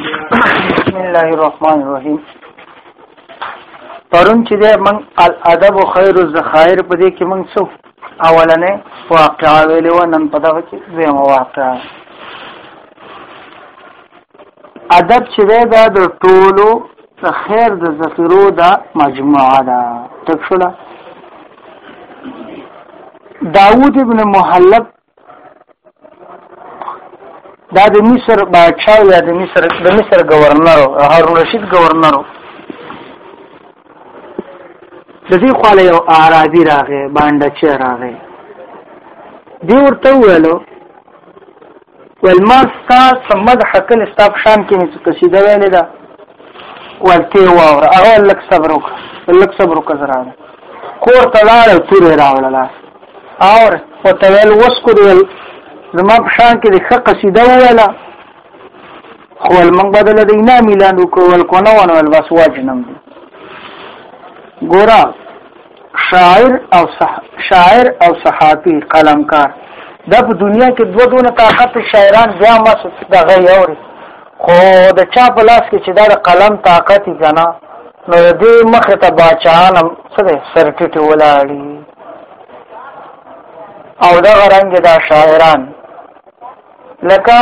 بسم الله الرحمن الرحیم پرون چې ده من الادب خیر الذخائر په دې کې من څو اولنې واقعا ویلې و نن په دغه کې زمو واقعا ادب چې ده د ټولو د خیر د ذخیرو دا مجموعه ده تکشله داوود ابن محلب دا د مصر بادشاہ یا د مصر د مصر گورنر هارون رشید گورنر د دې خاله یو اعرابي راغی باندې چې راغی دی ورته ویلو ول ما ستا سمد حقل ستا شان کې چې قصیده ویلې ده ورته واور هغه لک صبر وکړه لک صبر وکړه زرا کور ته لاړ تور راوړل اور او ته ویل اوس کو دی زما په شان کې د ښه قصیده وویله خو ول موږ بدل د اینا میلان وکول کو نه ونه ول بس واجنم دي ګورا شاعر او صح... شاعر او صحافي قلمکار دا په دنیا کې دوه دونه طاقت شاعران بیا مس دغه یوري خو د چا په لاس کې چې دا د قلم طاقت یې کنه نو دې مخ ته باچانم سره سرټټ ولاړی او دا غرنګ دا شاعران لکه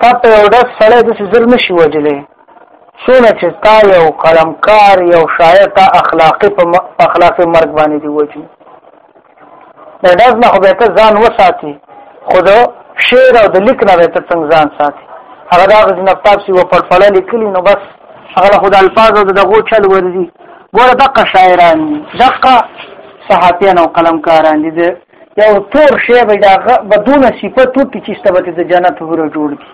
تا په یو داس سړی د زر نشي وجلې څونه چې تا یو قلمکار یو شاعر تا اخلاقی په اخلاقی مرګ باندې دی وجو دا داس نه خو به ته ځان وساتي خود شعر او د لیک نه به ته څنګه ځان ساتي هغه دا غزنه تاسو په پړپړه لیکلی نو بس هغه خدای الفاظ او دغه چل ورزي ګوره دغه شاعران دي دغه صحافیان او قلمکاران دي د یو تور شی به دا بدون صفت وکړي چې ستبت د جنت هره جوړ دي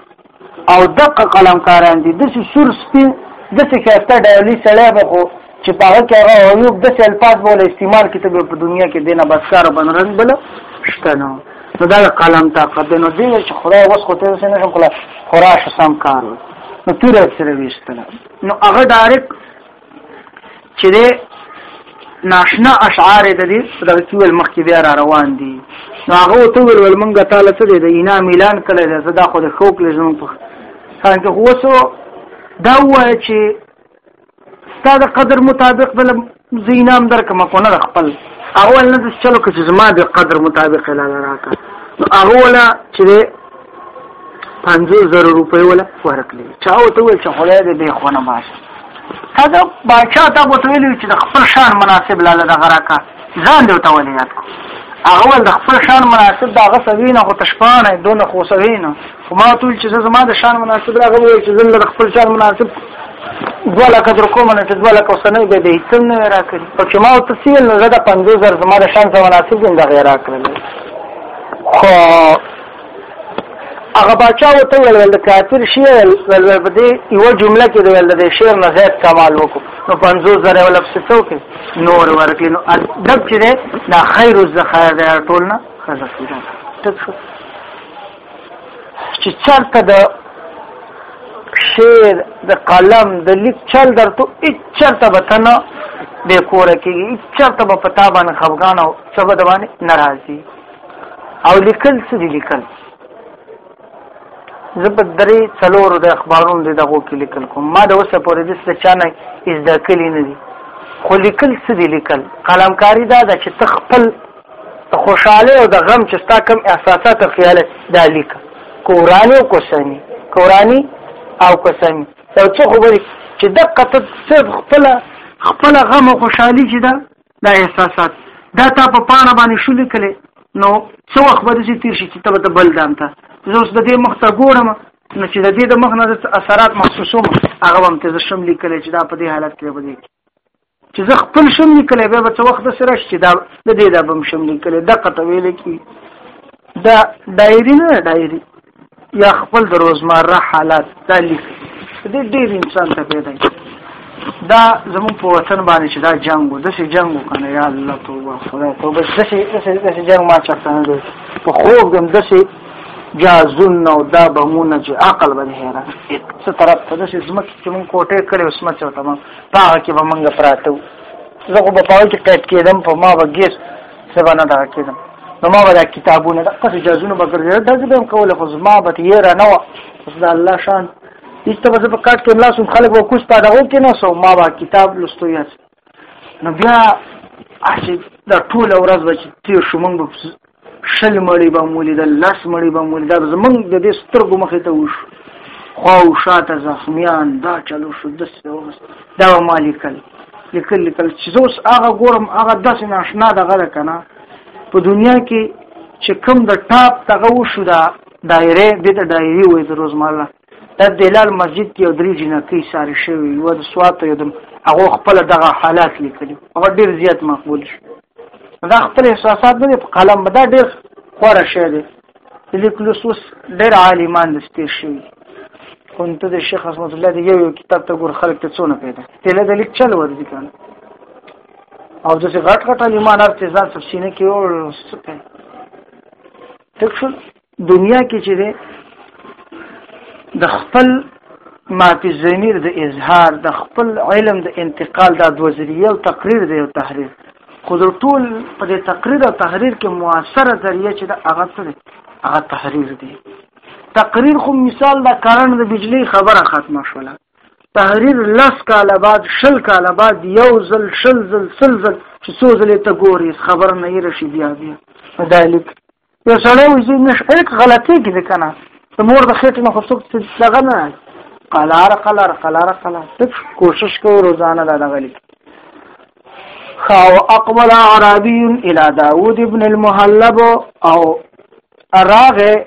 او دغه قلمکاران دي د سور سپین د څه کېسته ډایلی سړی به خو چې په هغه کې هغه یو د څه الفاظ بوله استعمال کړي ته په دنیا کې دینه بسکار بنرن بل شته نو نو دا قلم طاقت نو دی چې خدای وس خو ته څه نه شم کولای خراش سم کار نو تور سره ویستنه نو هغه ډایرک چې دې ناشنا اشعار د دې صدر کیول مخکې بیا را روان دي نو هغه ته ویل ول مونږ تعالی څه دې د اینا ميلان کړی دا زدا خو د خوک لږم په څنګه هو سو دا وای چې ستاسو قدر مطابق بل زینام درک مکو نه خپل هغه ول نه چلو که زما د قدر مطابق لاله راکا هغه ولا چې پنځو زرو روپۍ ولا ورکړي چا ورته وویل چې خدای دې بې خونه باسي هغه باچا ته ورته ویلي چې د خپل شان مناسب لاله دغه راکه ځان دې ورته ولې یاد کړو هغه ول د خپل شان مناسب دا غو سوینه خو تشپانه دونه خو سوینه خو ما ټول چې زما د شان مناسب راغو وای چې زل د خپل شان مناسب دولا کدر کوم نه چې دولا کو سنې به دې تم نه راکړي او چې ما تفصیل نه زده 50000 زما د شان سره مناسب دې دا غیر راکړل خو هغه باچا وته ویل د کافر شعر په دې یو جمله کې ویل د شعر نه زیات کمال وکړو نو 50 زره ولا څه کې نور ورکړي نو ادب چې دا خیر الزخیر دا ټول نه خزه کیږي ټک شو چې چرته د شعر د قلم د لیک چل درته هیڅ چرته بتنه به کور کېږي هیڅ چرته به پتا باندې خفقان او سبد باندې ناراضي او لیکل څه دي لیکل زه په درې څلورو د اخبارونو د دغو کې لیکل کوم ما د اوسه پورې د څه چانه از د کلی نه دي خو لیکل څه دي لیکل قلمکاری دا ده چې تخپل خوشاله او د غم چې ستا کم احساسات او خیال دا لیک کورانی او کوسانی کورانی او کوسانی یو څه خبرې چې دقه ته خپل خپل غم او خوشحالي چې ده دا احساسات دا تا په پاڼه باندې شو لیکلې نو څو وخت به دې تیر شي چې ته به بل دام ته زه اوس د دې مخ ته ګورم نو چې د دې د مخ نه د اثرات محسوسوم هغه هم ته شم لیکل چې دا په دې حالت کې به دي چې زه خپل شم لیکل به به څه وخت سره چې دا د دې دا بم شم لیکل د قطوي لیکي دا ډایری نه ډایری یا خپل د روزمره حالات دا لیک دې ډېر انسان ته پیدا دا زمون په وطن باندې چې دا جنگ و دسې جنگ وکنه یا الله توبه خدای توبه دسې دسې دسې جنگ ما چرته نه دی په خوب دم دسې جازون او دا بمونه چې عقل باندې حیران څه طرف ته دسې زمکه چې مون کوټه کړې اوس ما چرته ما پاګه کې به منګه پراته زه خو په پاو کې قید کېدم په ما وګیس څه باندې دا کېدم نو ما به دا کتابونه د قصې جازونه به ګرځېدل داسې به هم کوله خو زما به یې را نه وه اوس د الله شان هېڅ ته به زه په کټ کې ملا شوم خلک به کوس په دغو کې نه سو ما به کتاب لوستو یا نو بیا چې دا ټوله ورځ به چې تېر شو موږ به شل مړی به مو لیدل لس مړی به مو لیدل زمونږ د دې سترګو مخې ته وشو خوا او شاته زخمیان دا چلو شو داسې دا ما لیکل لیکل لیکل چې زه اوس هغه ګورم هغه داسې ناشنا دغه ده که نه په دنیا کې چې کوم د ټاپ دغه وشو دا دایره دې ته دایري وایي د روزماله دا د هلال مسجد کې یو درې جینکۍ ساري شوي یوه د سواتو یو د هغو خپله دغه حالات لیکلي هغه ډېر زیات مقبول شو دا خپل احساسات نه دي په قلم به دا ډېر خوره شی دی لیکلوس اوس ډېر عالمان د سپېر شوي خو ته د شیخ عصمت الله دی یو کتاب ته ګور خلک ته څونه پیدا تله د لیک چل ور دي کنه او د څه غټ غټ عالمان هر څه ځان سپسینه کې او تکشل دنیا کې چې ده د خپل ما په ضمیر د اظهار د خپل علم د انتقال د دوزریه او تقریر دی او تحریر خو د ټول په دې تقریر او تحریر کې موثره ذریعه چې د هغه څه دی هغه تحریر دی تقریر خو مثال د کرنټ د بجلی خبره ختمه شوله تحریر لس کال بعد شل کال بعد یو ځل شل ځل سل ځل چې څو ځلې ته ګورې خبر نه یې رشي بیا بیا دا لیک یو سړی وي چې نش الک غلطي کې ده کنه د مور د خېټې نه خو څوک څنګه نه قلار قلار قلار قلار څه کوشش کوي روزانه دا دغه لیک خاو اقبل عربي الى داوود ابن المهلب او اراغه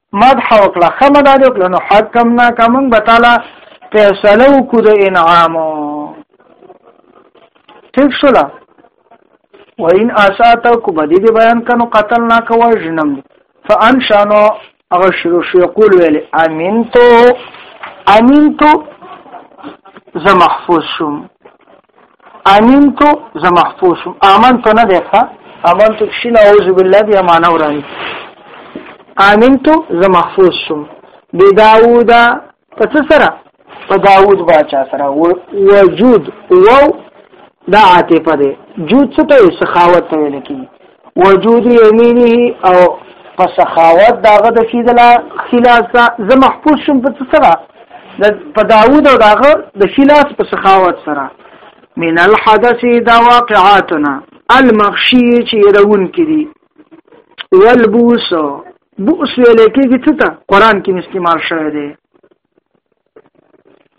مدح وکړه خمه دا دی وکړه نو حکم نه کوم به تعالی فیصله وکړو د انعامو ٹھیک شو لا وین اسات کو بدی دی بیان کنو قتل نا کو جنم فان شانو اغه شروع شو یقول ویل امین تو امین تو زه محفوظ شوم امین تو زه محفوظ شم امن تو نه دی ښه امن تو شي نعوذ بالله بیا معنا ورانی امین تو زه محفوظ شم بی داوود په څه سره په داوود باچا سره وجود وو دا عاطفه ده جود څه ته سخاوت ته ویل کیږي وجود یمینه او په سخاوت داغه د شیدلا خلاص دا زه محفوظ شم په سره د په داوود او داغه د خلاص په سخاوت سره من الحدث دا واقعاتنا المخشی چې يرون کړي والبوس بوس ویل کېږي څه ته قران کې استعمال شوی دی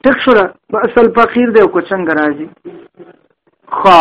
تک شوره په اصل فقیر دی کو څنګه راځي خا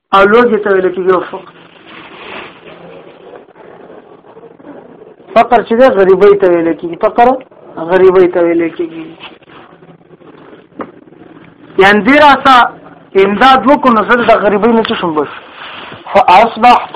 او لوږې ته ویل کېږي فقر فقر چې ده غریبۍ ته ویل کېږي فقر غریبۍ ته ویل کېږي یان دې راسه امداد وکړو نو زه د غریبۍ نه څه شم بس فاصبحت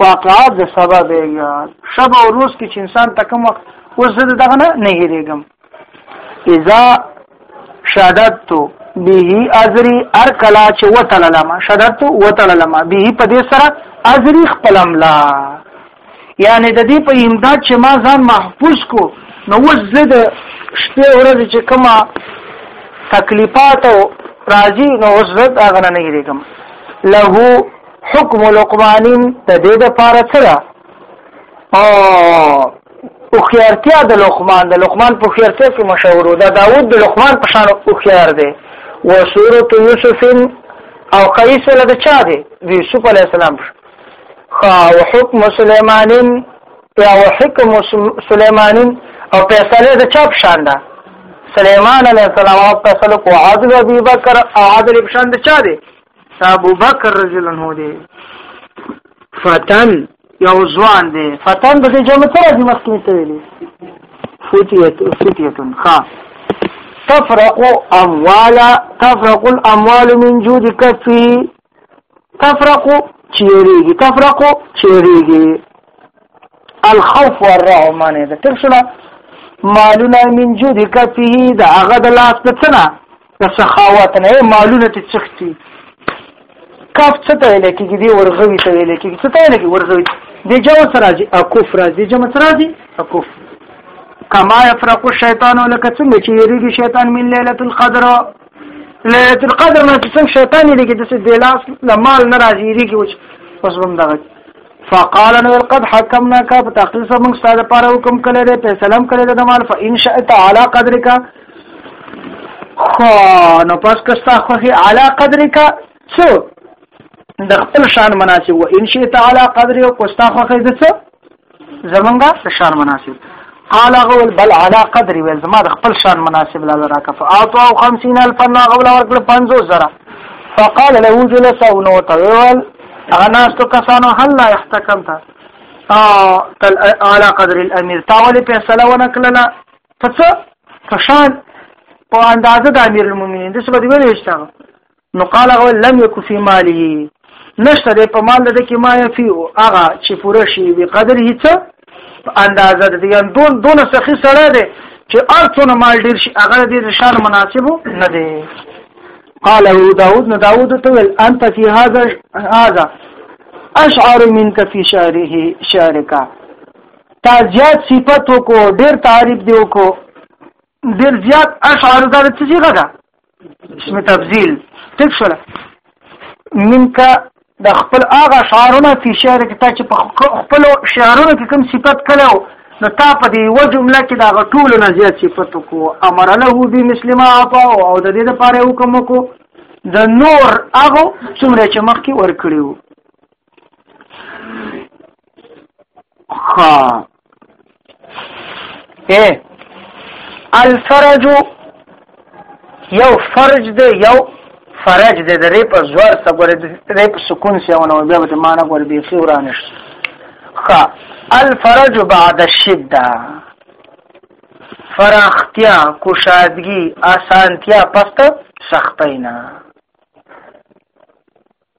واقعات د سبا بیګا شب او روز کې چې انسان ته کوم وخت اوس زه دغه نه نه هېرېږم اذا شهادت به ازری ار کلا چې وتللما شهادت وتللما به په دې سره ازری خپلم لا یعنی د دې په امداد چې ما ځان محفوظ کو نو اوس زه د شپې ورځې چې کومه تکلیفات او راځي نو اوس زه هغه نه هېرېږم له حکم لقمانین د دې د پاره سره او او خیارتیا د لقمان د لقمان په خیارتیا کې مشهور ده داوود د لقمان په شان او خیار دی و سورۃ یوسف او قیس له د چا دی د یوسف علی السلام خا او حکم سليمانین یا او حکم سليمانین او فیصله د چا په شان ده سليمان علی السلام او فیصله کو عادل ابي بکر عادل په شان د چا دی ابو بکر رضی الله عنه دی فتن یو ځوان دی فتن د دې جمع سره د مخکې ته ویلي فتیت فتیتن ها تفرق اموال تفرق الاموال من جود کفی تفرق چیریږي تفرق چیریږي الخوف والرعب معنی ده تر شنو مالونه من جود کفی دا هغه د لاس په څنګه د سخاوت نه مالونه ته چختی کاف څه ته ویل کېږي دی ورغوي ته ویل کېږي څه ته ویل کېږي ورغوي دی جمع سره راځي اکوف راځي جمع سره راځي اکوف کما يفرق الشیطان لکه څنګه چې یریږي شیطان من ليله القدر ليله القدر نه چې څنګه شیطان یریږي د څه دلاس لمال نه راځي یریږي وچ اوس هم دغه فقال نو قد حكمنا کا په تحقیق سره موږ ستاسو لپاره حکم کړی دی فیصله کړی دی د مال فان شئ تعالی قدرک خو نو پس کستا خو هي علا قدر کا څو د خپل شان مناسب و ان شئ تعالی قدر او کستا خو هي د څو زمونږه شان مناسب قال غول بل علا قدر ویل زما د خپل شان مناسب لا راکا فاعطوا 50000 فنا غول ورکړ 50000 فقال له جلس او نو تول اناس تو کسانو هل لا احتکمت او تل علا قدر الامير تاول فیصله ونکړه په څه په شان په اندازه د امیر المؤمنین د څه بدی ویل شته نو قال هو لم يكن في ماله نشته د په مال د کې ما يفي او هغه چې پوره شي وي قدر هیڅ په اندازه د یان دون دون سخي سره ده چې ارتونه مال ډیر شي هغه د نشان مناسب نه دی قال ابو داود نو داود ته ول انت في هذا هذا اشعر منك في شعره شعرك تا زیات صفت وکړو ډیر تعریف دی وکړو ډیر زیات اشعار دا څه صيغه ده اسم تبذيل ټیک شول منک د خپل هغه شعرونه په شعر کې تا چې په خپل شعرونو کې کوم صفت کړو نو تا په دې و جمله کې دا غټول نه زیات صفت کو امر له به مسلمه عطا او د دې لپاره حکم کو د نور هغه څومره چې مخکې ور کړیو ها اے الفرج یو فرج دی یو فرج دی د ریپ زور سره د ریپ سکون سره نو بیا به معنا ګور به خي ورانه شي خا الفرج بعد الشده فراختیا کوشادگی آسانتیا پس سختینا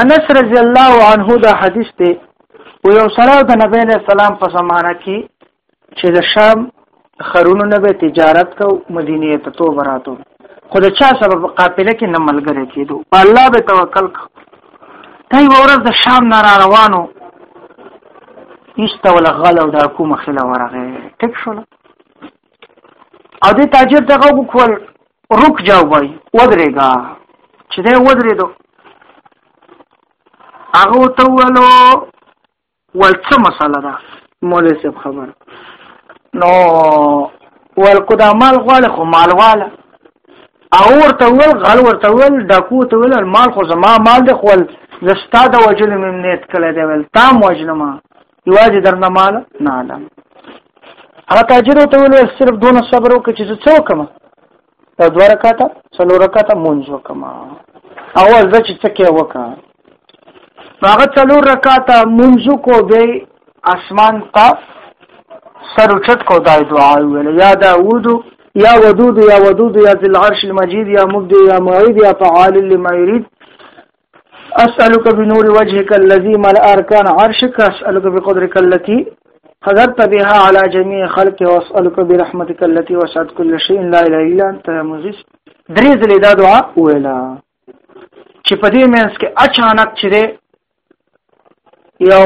انس رضی الله عنه دا حدیث دی و یو سره د نبی له سلام په زمانہ کې چې د شام خرونو نه به تجارت کو مدینه ته تو براتو خو د چا سبب قافله کې نه ملګری کېدو الله به توکل کو تای ورځ د شام نه را روانو ایستول غل او د کومه خله ورغه ټیک شول او د تاجر دغه وکول رک جا وای ودرېګا چې دا ودرېدو هغه ته ولو ولڅه مساله ده مولوی صاحب خبر نو ول قدا مال غواړي خو مال والا او ورته ول غل ورته ول ډاکو ته ول مال خو زما مال دی خو زستا د وجل مم نیت کړی دی ول تا موجنما یوازې درنه مال نه علم هغه تاجر ته ویل صرف دونه صبر وکړي چې څه وکم دا دوه رکعاته څلور رکعاته مونږ وکم او زه چې څه کې وکم هغه څلور رکعاته مونږ کو به اسمان ته سر اوچت کو دای دعا ویل یا داوود یا ودود یا ودود یا ذل عرش المجید یا مبدی یا معید یا فعال لما یرید اسالک بنور وجهک الذی مل ارکان عرشک اسالک بقدرک التي حضرت بها على جميع خلق واسالک برحمتک التي وسعت كل شيء لا اله الا انت يا مغيث درې ځلې دا دعا ویلا چې په دې مینس کې اچانک چې یو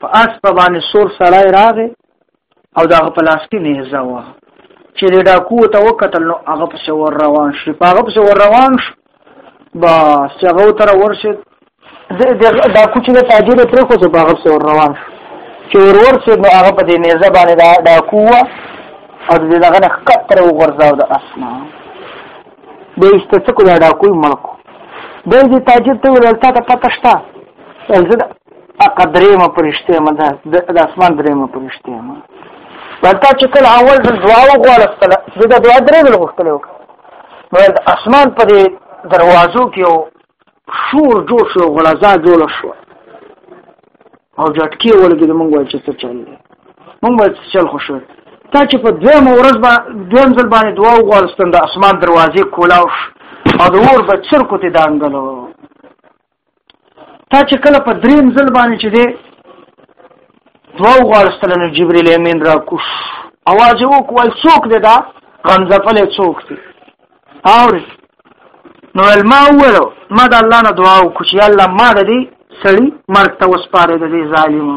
په اس په باندې سور سړی راغی او دا په لاس کې نهزه و چې د ډاکو ته وکتل نو هغه په ور روان شي په هغه په ور روان شو با هغه تر ورشد د ډاکو چې تاجر پرې خو په هغه په ور روان شو چې ور ورشد نو هغه په دې نهزه باندې دا ډاکو و او د دغه نه خطر وغورځاو د اسمان به استڅکو دا ډاکو مړکو به دې تاجر ته ورته پته شته زه هغه درېمه پرشته ما ده د اسمان درېمه پرشته ما ورته چې کله اول د دعا وغوښتله زه د دعا درې ځله غوښتلې وکړه نو د اسمان په دې دروازو کې یو شور جوړ شو غلزا جوړ شو او جټکی ولګي د مونږ چې څه چل دی مونږ به چل خوشو تا چې په دویم ورځ با دویم ځل باندې دعا وغوښتل د اسمان دروازې کولاو او د اور به چرکو ته دانګلو تا چې کله په دریم ځل باندې چې دی دوه غواړستل نو جبرئیل امین را کوش اواز یې وکول څوک دی دا غمزفل څوک دی اور نو ما وره ما د الله نه دعا وکړه چې الله ما د دې سړی مرګ ته وسپاره د دې ظالم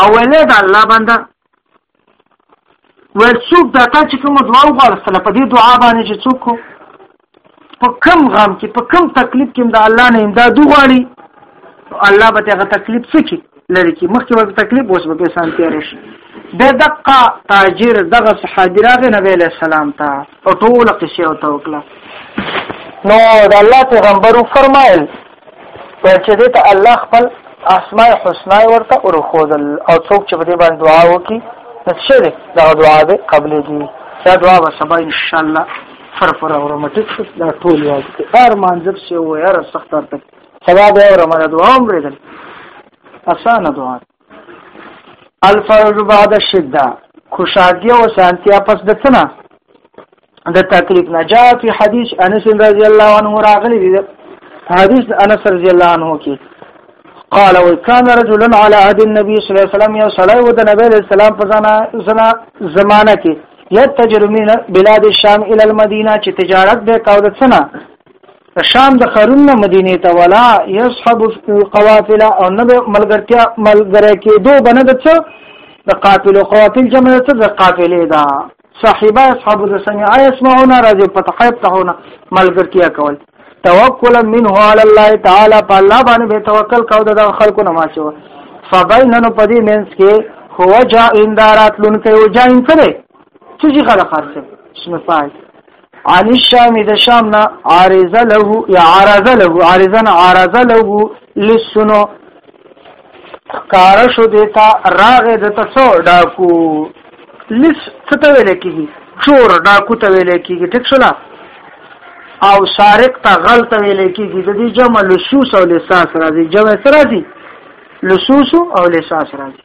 او ولې د الله بنده ویل څوک دا تا چې کوم دعا وغوښتله په دې دعا باندې چې څوک په کم غم کې په کم تکلیف کې د الله نه امداد وغواړي الله به هغه تکلیف څه کی لري کې مخکې به تکلیف اوس به انسان تیر شي د دقه تاجر دغه صحابي راغی نبی له سلام ته او ټول قصه او توکله نو د الله پیغمبر فرمایل ویل چې دې ته الله خپل اسماء الحسنا ورته ورخودل او څوک چې په دې باندې دعا وکړي نو څه دې دا دعا به قبلېږي دا دعا به سبا ان شاء الله فر پر اورم ټیک شو دا ټول یاد کړئ هر مانځب سی و یاره سخت ارته سبا به اورم دا دعا هم لري اسانه دعا الفرج بعد الشده خوشاګي او سانتیا پس د څنګه د تکلیف نه جاء فی حدیث انس رضی الله عنه راغلی دی حدیث انس رضی الله عنه کې قال وكان رجل على عهد النبي صلى الله عليه وسلم يا صلاه ود نبی علیہ السلام په زنا زمانہ کې یتجر من بلاد الشام الى المدینه چې تجارت به کاوه څنګه شام د قارون نه مدینه ته ولا یصحب القوافل او نه ملګرتیا ملګری کېدو بنه د څه د قافلو قوافل جمع څه د قافلې دا صاحبه اصحاب د سمع يسمعون راځي په تحیب تهونه ملګرتیا کول توکلا منه علی الله تعالی په الله باندې به توکل کاو د خلکو نه ماشو فبینن پدی مینس کې هو جا اندارات لونکې او جا ان کړي چې خلک خرڅه اسم فاعل عن الشام د شام نه عارضه له یا عارضه له عارضا عارضه له لسنو کار شو دیتا راغ د تاسو ډاکو لس څه ته ویل کیږي چور ډاکو ته ویل کیږي ټیک شو او سارق ته غلط ویل کیږي د دې جمع لصوص او لصاص راځي جمع سره دي لصوص او لصاص راځي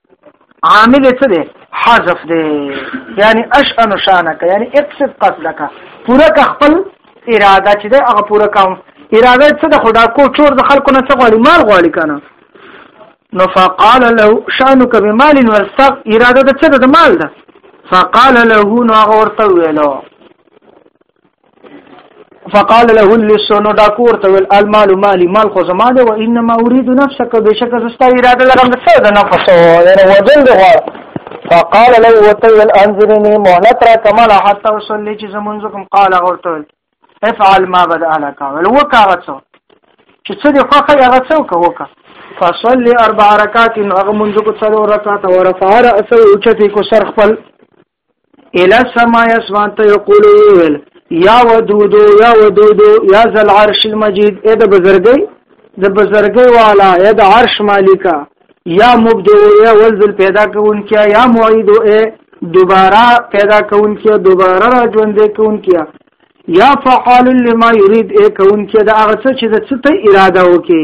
عامل څه دی حذف دی یعنی اشأن شانک یعنی اقصد قصدک پورا ک خپل اراده چې دا هغه پورا کوم اراده څه د خدا کو چور د خلکو نه څه غواړي مال غواړي کنه نو فقال له شانک بمال واستغ اراده د څه د مال ده فقال له نو هغه ورته ویلو فقال له اللسان داکور ته ول المال مالي مال خو زما ده وانما اريد نفسك بشك زستا اراده لرم څه ده نفس یعنی وزن دی غواړ فقال له وتل انظرني مهلت را کمال حتى وصلي چې زمونږکم قال غوتل افعل ما بدا لك ول وکاغه څو چې څه دی خوخه هغه څو کا وکا فصلي اربع رکعات هغه منځ کو څلور رکعات ورفع راسه اوچتي کو سر خپل الى السماء اسمان ته یقول ویل یا ودود یا ودود یا ذل عرش المجید اې د بزرګي د بزرګي والا اې د عرش مالکا یا مبدو یا ولذل پیدا کوونکیا یا معید اې دوباره پیدا کوونکیا دوباره را ژوندې کوونکیا یا فعال لما یرید اې کوونکیا د هغه څه چې د څه ته اراده وکي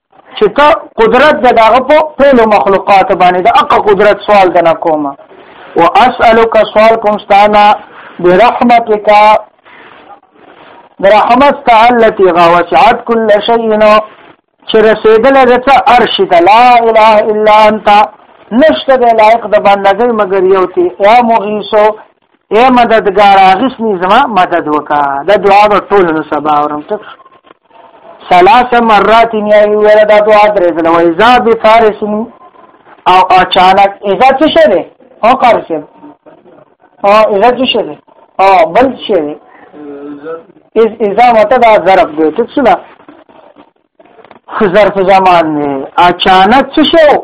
چې که قدرت د دغه په ټول مخلوقات باندې د اق قدرت سوال د نه کوم او اسالک سوال کوم ستانا برحمتک برحمت تعالتی غوسعت کل شیء چې رسیدل رته عرش ته لا اله الا انت نشته د لایق د بندګۍ مگر یو تی یا مغیثو اے مددګار اغسنی زما مدد وکا دا دعا به ټول نو سبا اورم ته ثلاث مرات یا ویل دا دعا درې ځله وای ذا بفارس او اچانک اذا څه شه ده او کار شه او اذا څه شه ده او بل شه ده از اذا مته دا ظرف دی ته څه ده ظرف زمان نه اچانک څه شو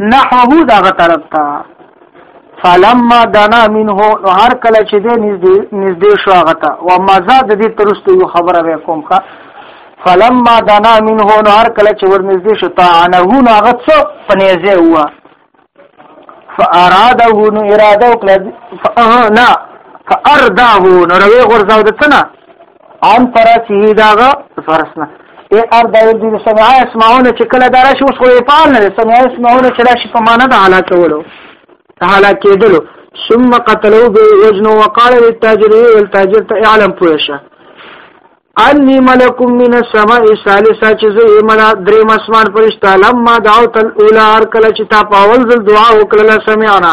نحوه دغه طرف ته فلما دنا منه نو هر کله چې دې نږدې نږدې شو هغه ته و مزه د دې ترسته یو خبره به کوم کا فلما دنا منه نو هر کله چې ور نږدې شو تا انه نو هغه څو پنيزه هوا فاراده نو اراده وکړه نه فارداه نو روي غرزاو دتنه ان ترى چې داغه فرسنه ای ار دایر دي سمعا اسمعونه چې کله دارا شي اوس خو یې فعال نه سمعا اسمعونه چې راشي په معنا د حالات ولو حالات کېدلو ثم قتلوا به وزن وقال للتاجر والتاجر ته اعلم پوښه انی ملکم من السماء ثالثا چې زه ایمنا درې مسمان پرشتہ لما دعوت الاولى هر کله چې تا پاول ذل دعا وکړه سمعنا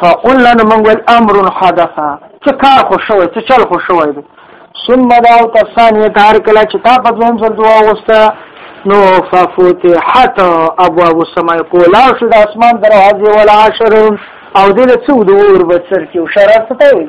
فقلنا نو موږ ویل امر حدث څه کار خو شوی څه چل خو شوی دی ثم دعوت الثانيه تار کله چې تا په دویم ځل دعا وسته نو ففتحت ابواب السماء کولا شو د اسمان دروازې ولا عشر او دې له څو د اور بچر کې او شرط ته وي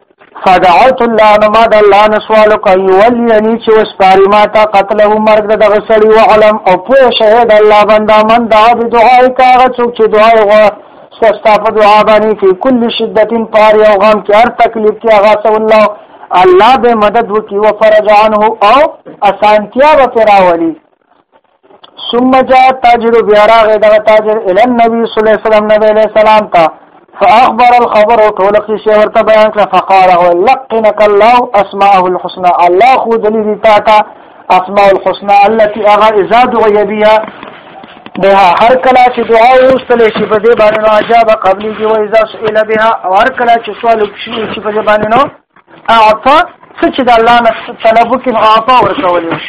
فدعوت الله نو ما د الله نه سوال وکړ یولیني چې وسپاري ما ته قتله مرګ د دغه سړي وعلم او پوه شهید الله بنده من دعا د دعای کاغه څوک چې دعای غوا ستا په دعا باندې په کل شدت پار او غم کې هر تکلیف کې هغه سو الله الله به مدد وکي او فرج عنه او اسانتیا به راولي ثم جاء تاجر بیا راغی دغه تاجر ال النبي صلی الله علیه وسلم نبی علیہ السلام ته فاخبر الخبر ټول کی شی ورته بیان کړ فقال هو لقنك الله اسماءه الحسنى الله خو دلی دی تا تا اسماء الحسنى التي اغا اذا دعي بها بها هر کله چې دعا وستل شي په دې باندې نو عجاب قبلي کې وای اذا سئل بها او هر کله چې سوال وکړي چې په دې باندې نو اعطى څه چې د الله نه طلب وکړي نو اعطى ورکول شي